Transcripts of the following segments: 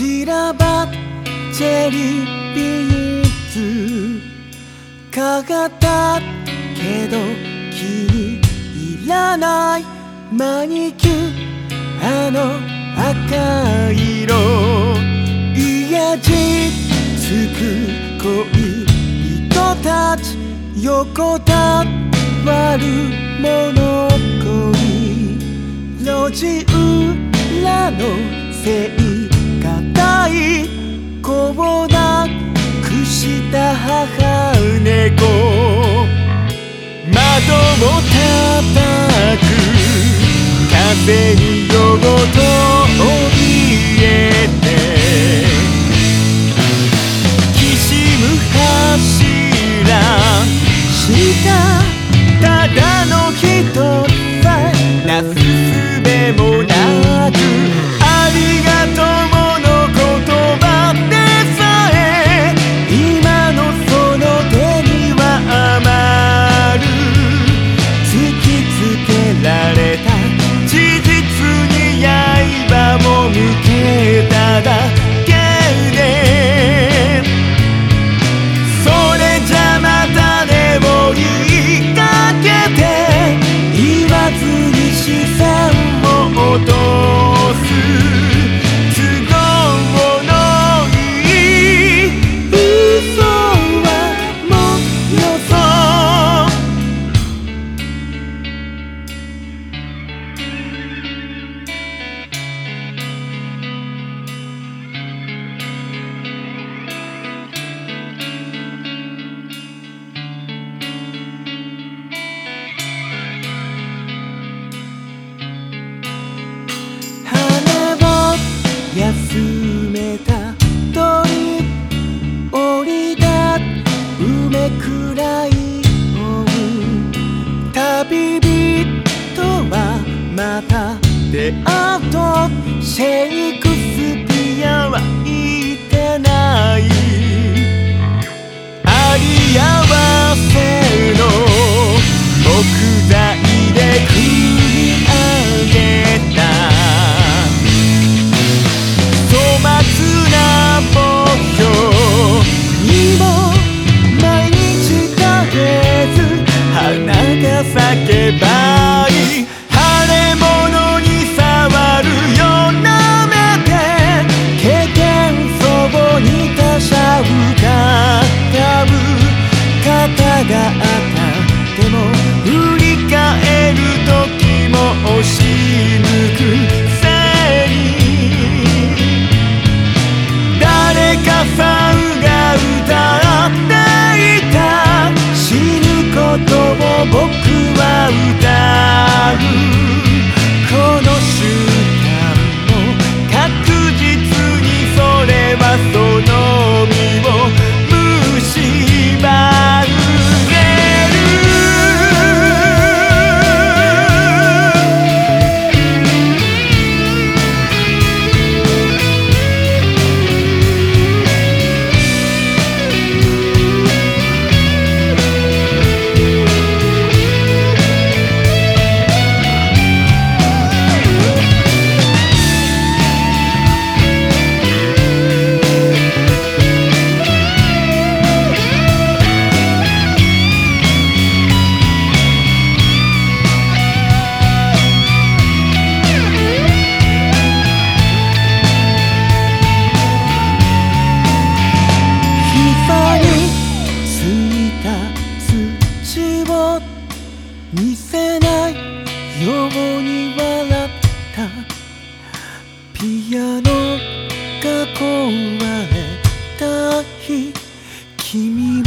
散らばチェリーピーツかがったけど気に入らないマニキュアの赤色いやじつく恋人たち横たわる物恋路地裏のせいない子を亡くした母猫。窓を叩く。風に夜ごと it up. のが壊れた日君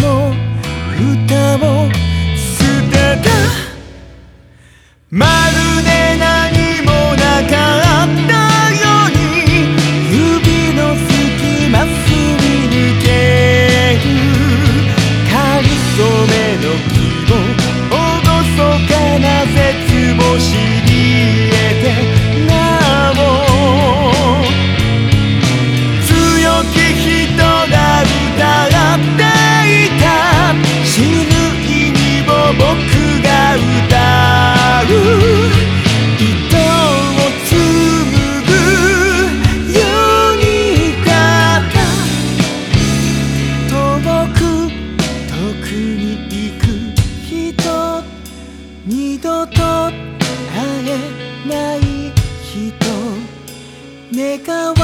願わ